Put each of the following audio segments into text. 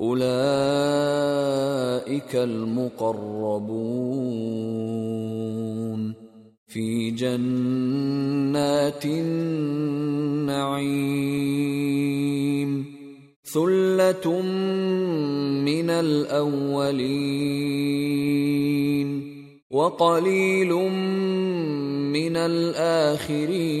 أولئك المقربون في جنات النعيم ثلة من الأولين وقليل من الآخرين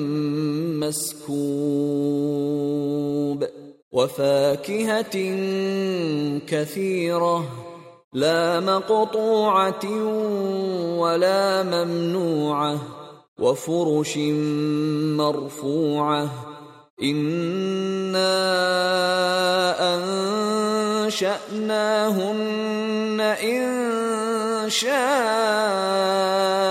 مسكوب وفاكهة كثيرة لا مقطوعة ولا ممنوعة وفرش مرفوعة. إنا أنشأناهن إن شاء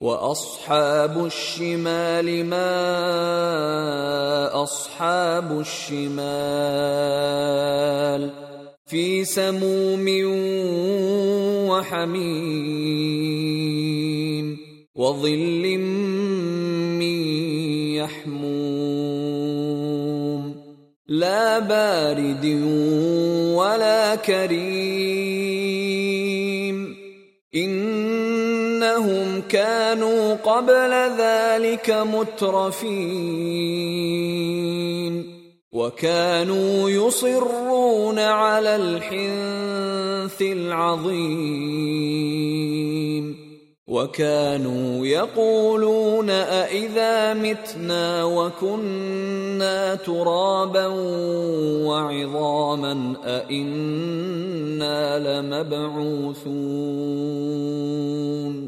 وأصحاب الشمال ما أصحاب الشمال في سموم وحميم وظل من يحموم لا بارد ولا كريم كانوا قبل ذلك مترفين. وكانوا يصرون على الحنث العظيم. وكانوا يقولون أإذا متنا وكنا ترابا وعظاما أإنا لمبعوثون.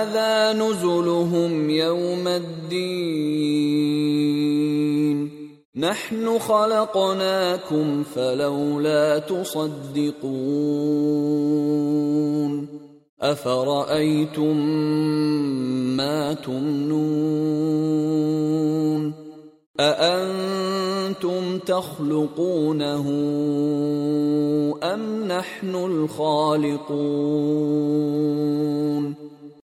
هذا نزلهم يوم الدين. نحن خلقناكم فلولا تصدقون. أفرأيتم ما تمنون؟ أأنتم تخلقونه أم نحن الخالقون؟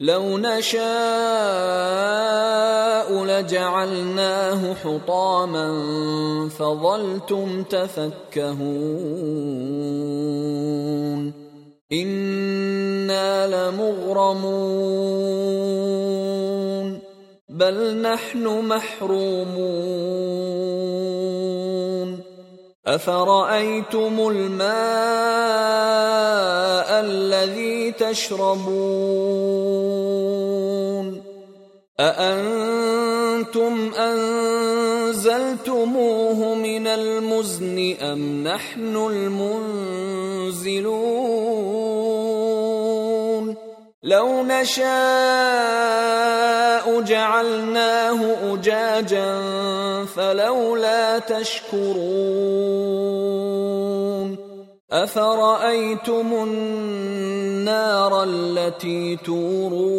لو نشاء لجعلناه حطاما فظلتم تفكهون. إنا لمغرمون. بل نحن محرومون. افرايتم الماء الذي تشربون اانتم انزلتموه من المزن ام نحن المنزلون لو نشاء جعلناه أجاجا فلولا تشكرون أفرأيتم النار التي تورون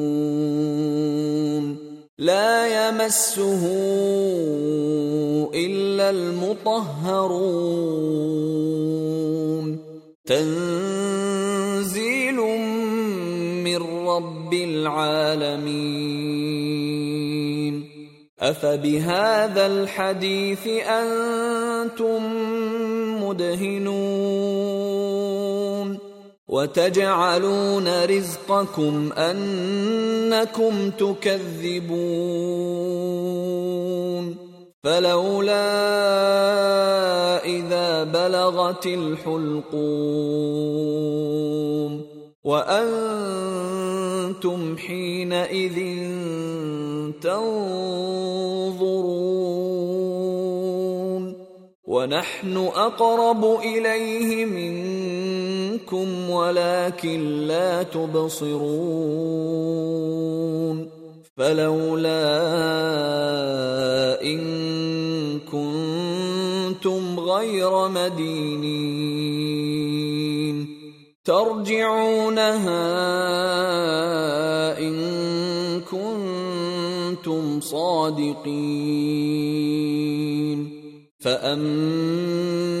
لا يمسه إلا المطهرون. تنزيل من رب العالمين. أفبهذا الحديث أنتم مدهنون؟ وتجعلون رزقكم أنكم تكذبون. فلولا إذا بلغت الحلقوم. وأنتم حينئذ تنظرون. ونحن أقرب إليه منكم ولكن لا تبصرون فلولا إن كنتم غير مدينين ترجعونها إن كنتم صادقين فأما